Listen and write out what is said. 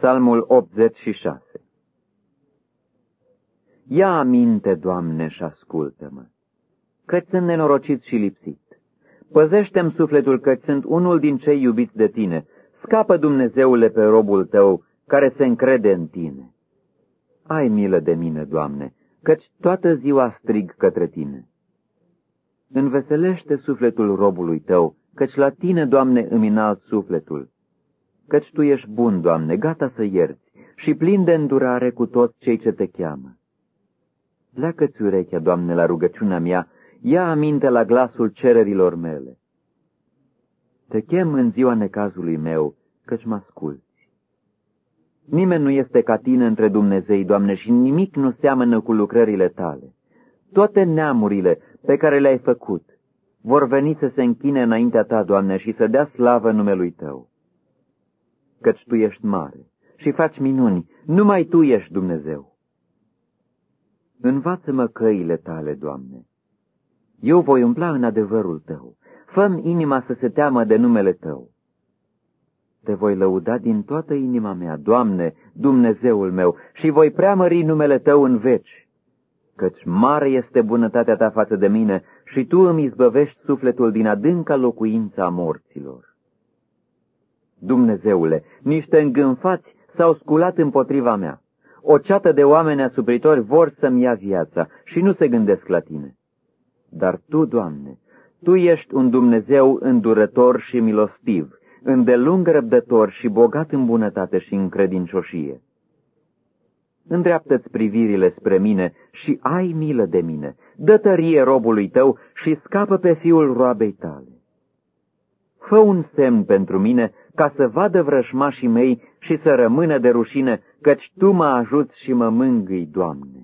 Psalmul 86 Ia aminte, Doamne, și ascultă-mă, căci sunt nenorocit și lipsit. Păzește-mi sufletul căci sunt unul din cei iubiți de tine. Scapă, Dumnezeule, pe robul tău, care se încrede în tine. Ai milă de mine, Doamne, căci toată ziua strig către tine. Înveselește sufletul robului tău, căci la tine, Doamne, îmi înalt sufletul. Căci Tu ești bun, Doamne, gata să ierți și plin de îndurare cu toți cei ce te cheamă. Pleacă-ți urechea, Doamne, la rugăciunea mea, ia aminte la glasul cererilor mele. Te chem în ziua necazului meu, căci mă asculți. Nimeni nu este ca tine între Dumnezei, Doamne, și nimic nu seamănă cu lucrările tale. Toate neamurile pe care le-ai făcut vor veni să se închine înaintea ta, Doamne, și să dea slavă numelui Tău. Căci Tu ești mare și faci minuni, numai Tu ești Dumnezeu. Învață-mă căile Tale, Doamne. Eu voi umpla în adevărul Tău. fă inima să se teamă de numele Tău. Te voi lăuda din toată inima mea, Doamne, Dumnezeul meu, și voi preamări numele Tău în veci căci mare este bunătatea ta față de mine și tu îmi izbăvești sufletul din adânca locuința morților. Dumnezeule, niște îngânfați s-au sculat împotriva mea. O ceată de oameni asupritori vor să-mi ia viața și nu se gândesc la tine. Dar tu, Doamne, tu ești un Dumnezeu îndurător și milostiv, îndelung răbdător și bogat în bunătate și în credincioșie îndreaptă-ți privirile spre mine și ai milă de mine, dă tărie robului tău și scapă pe fiul roabei tale. Fă un semn pentru mine ca să vadă vrășmașii mei și să rămână de rușine, căci Tu mă ajuți și mă mângâi, Doamne.